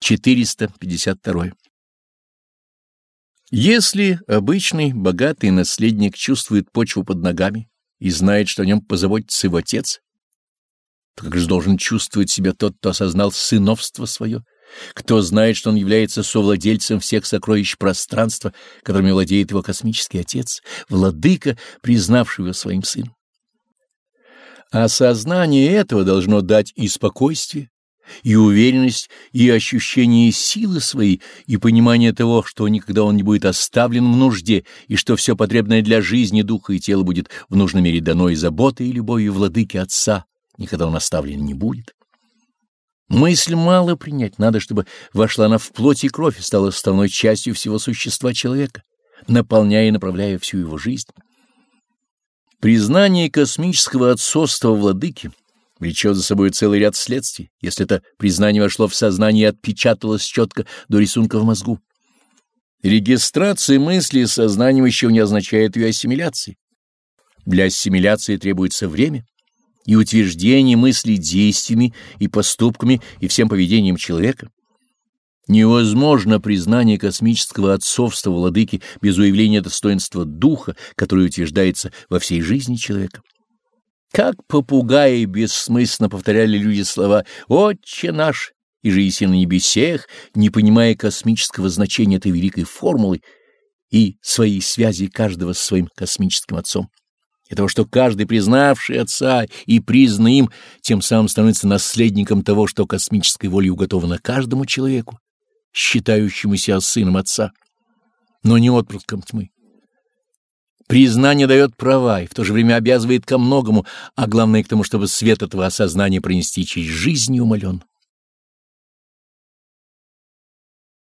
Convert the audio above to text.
452. Если обычный богатый наследник чувствует почву под ногами и знает, что о нем позаботится его отец, то как же должен чувствовать себя тот, кто осознал сыновство свое, кто знает, что он является совладельцем всех сокровищ пространства, которыми владеет его космический отец, владыка, признавший его своим сыном. Осознание этого должно дать и спокойствие, и уверенность, и ощущение силы своей, и понимание того, что никогда он не будет оставлен в нужде, и что все потребное для жизни духа и тела будет в нужной мере дано и заботой, и любовью владыки Отца, никогда он оставлен не будет. Мысль мало принять, надо, чтобы вошла она в плоть и кровь и стала составной частью всего существа человека, наполняя и направляя всю его жизнь. Признание космического отцовства владыки влечет за собой целый ряд следствий, если это признание вошло в сознание и отпечаталось четко до рисунка в мозгу. Регистрация мысли сознанием еще не означает ее ассимиляции. Для ассимиляции требуется время и утверждение мысли действиями и поступками и всем поведением человека. Невозможно признание космического отцовства владыки без уявления достоинства духа, которое утверждается во всей жизни человека. Как попугаи бессмысленно повторяли люди слова «Отче наш» и же на небесех, не понимая космического значения этой великой формулы и своей связи каждого с своим космическим отцом. И того, что каждый, признавший отца и признанный им, тем самым становится наследником того, что космической волей уготовано каждому человеку считающемуся сыном Отца, но не отпрыском тьмы. Признание дает права и в то же время обязывает ко многому, а главное к тому, чтобы свет этого осознания пронести через жизнь неумоленно.